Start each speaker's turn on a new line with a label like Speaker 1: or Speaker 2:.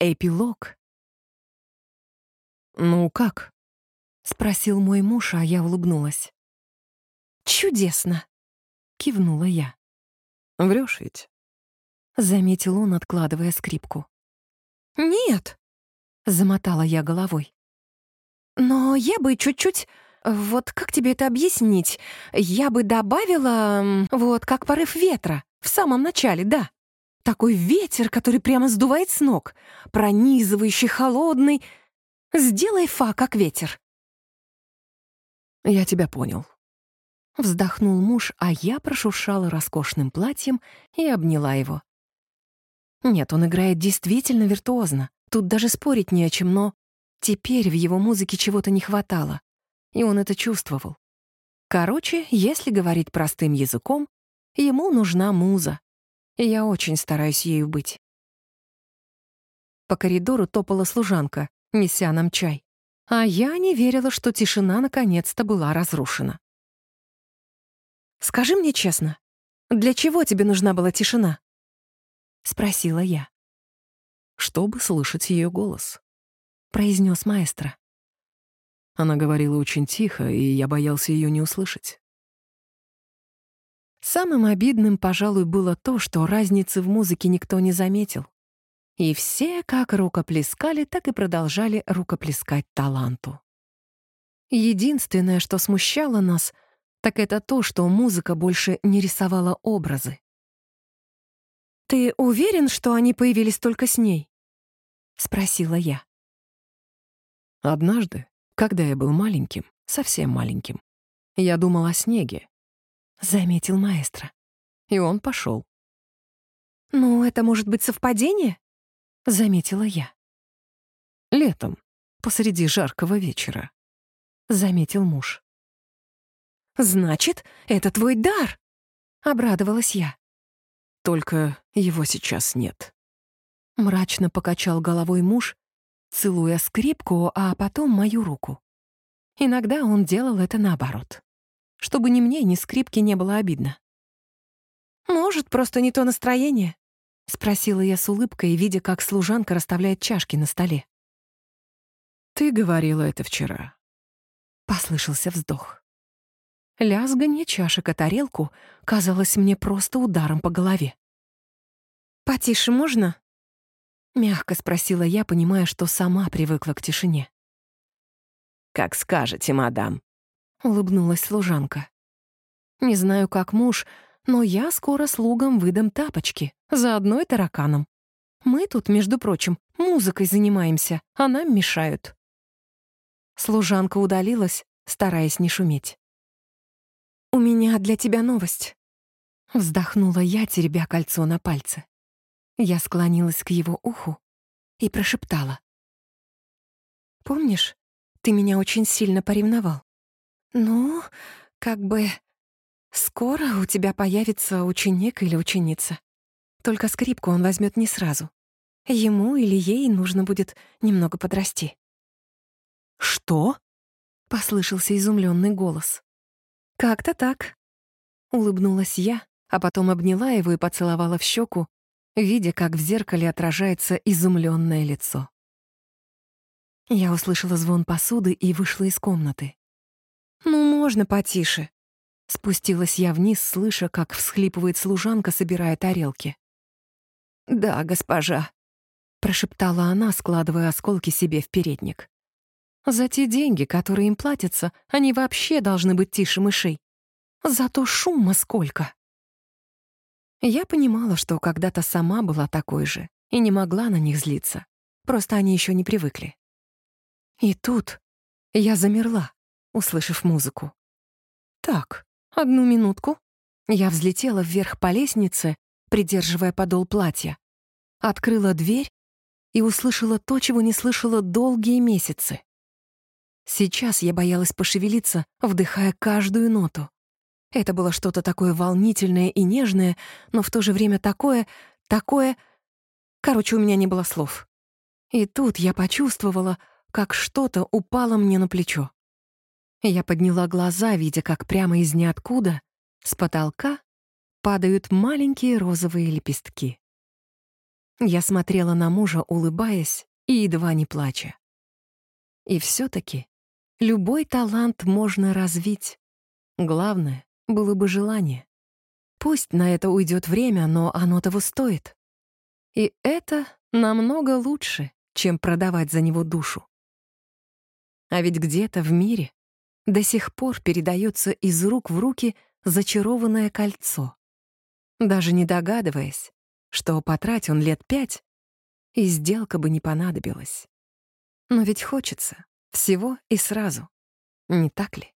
Speaker 1: Эпилог. «Ну как?» — спросил мой муж, а я улыбнулась. «Чудесно!» — кивнула я.
Speaker 2: Врешь ведь?»
Speaker 1: — заметил он, откладывая скрипку.
Speaker 3: «Нет!»
Speaker 1: — замотала я головой.
Speaker 3: «Но я бы чуть-чуть... Вот как тебе это объяснить? Я бы добавила... Вот как порыв ветра. В самом начале, да. Такой ветер, который прямо сдувает с ног. Пронизывающий, холодный. Сделай фа, как ветер.
Speaker 2: «Я тебя понял»,
Speaker 1: Вздохнул муж, а я прошуршала роскошным платьем и обняла его. Нет, он играет действительно виртуозно. Тут даже спорить не о чем, но теперь в его музыке чего-то не хватало. И он это чувствовал. Короче, если говорить простым языком, ему нужна муза. И я очень стараюсь ею быть. По коридору топала служанка, неся нам чай. А я не верила, что тишина наконец-то была разрушена. «Скажи мне честно, для чего тебе нужна была тишина?» — спросила я.
Speaker 2: «Чтобы слышать ее голос», —
Speaker 1: произнес маэстро.
Speaker 2: Она говорила очень тихо, и я боялся ее не услышать.
Speaker 1: Самым обидным, пожалуй, было то, что разницы в музыке никто не заметил. И все как рукоплескали, так и продолжали рукоплескать таланту. Единственное, что смущало нас — так это то, что музыка больше не рисовала образы.
Speaker 3: «Ты уверен, что они появились только с ней?» — спросила я.
Speaker 2: Однажды, когда я был маленьким, совсем маленьким, я думал о снеге, —
Speaker 1: заметил маэстро.
Speaker 2: И он пошел.
Speaker 3: «Ну, это может быть совпадение?» — заметила я.
Speaker 2: Летом, посреди жаркого вечера, —
Speaker 1: заметил муж.
Speaker 3: «Значит, это твой дар!» — обрадовалась я.
Speaker 2: «Только его сейчас нет».
Speaker 1: Мрачно покачал головой муж, целуя скрипку, а потом мою руку. Иногда он делал это наоборот. Чтобы ни мне, ни скрипке не было обидно.
Speaker 3: «Может, просто не то настроение?»
Speaker 1: — спросила я с улыбкой, видя, как служанка расставляет чашки на столе.
Speaker 2: «Ты говорила это вчера».
Speaker 1: Послышался вздох. Лязганье чашек о тарелку казалось мне просто ударом по голове.
Speaker 3: «Потише можно?»
Speaker 1: — мягко спросила я, понимая, что сама привыкла к тишине.
Speaker 2: «Как скажете, мадам», —
Speaker 1: улыбнулась служанка. «Не знаю, как муж, но я скоро слугам выдам тапочки, заодно и тараканам. Мы тут, между прочим, музыкой занимаемся, а нам мешают». Служанка удалилась, стараясь не шуметь.
Speaker 3: «У меня для тебя новость», —
Speaker 1: вздохнула я, теребя кольцо на пальце. Я склонилась к его уху и прошептала. «Помнишь, ты меня очень сильно поревновал? Ну, как бы... Скоро у тебя появится ученик или ученица. Только скрипку он возьмет не сразу. Ему или ей нужно будет немного подрасти».
Speaker 2: «Что?» — послышался изумленный голос.
Speaker 1: «Как-то так», — улыбнулась я, а потом обняла его и поцеловала в щеку, видя, как в зеркале отражается изумленное лицо. Я услышала звон посуды и вышла из комнаты. «Ну, можно потише», — спустилась я вниз, слыша, как всхлипывает служанка, собирая тарелки.
Speaker 3: «Да, госпожа», —
Speaker 1: прошептала она, складывая осколки себе в передник. За те деньги, которые им платятся, они вообще должны быть тише мышей. Зато шума сколько. Я понимала, что когда-то сама была такой же и не могла на них злиться. Просто они еще не привыкли. И тут я замерла, услышав музыку. Так, одну минутку. Я взлетела вверх по лестнице, придерживая подол платья. Открыла дверь и услышала то, чего не слышала долгие месяцы. Сейчас я боялась пошевелиться, вдыхая каждую ноту. Это было что-то такое волнительное и нежное, но в то же время такое, такое... Короче, у меня не было слов. И тут я почувствовала, как что-то упало мне на плечо. Я подняла глаза, видя, как прямо из ниоткуда, с потолка, падают маленькие розовые лепестки. Я смотрела на мужа, улыбаясь и едва не плача. И все таки любой талант можно развить. Главное было бы желание. Пусть на это уйдет время, но оно того стоит. И это намного лучше, чем продавать за него душу. А ведь где-то в мире до сих пор передается из рук в руки зачарованное кольцо. Даже не догадываясь, что потратил он лет пять, и сделка бы не понадобилась. Но ведь хочется всего и сразу, не так ли?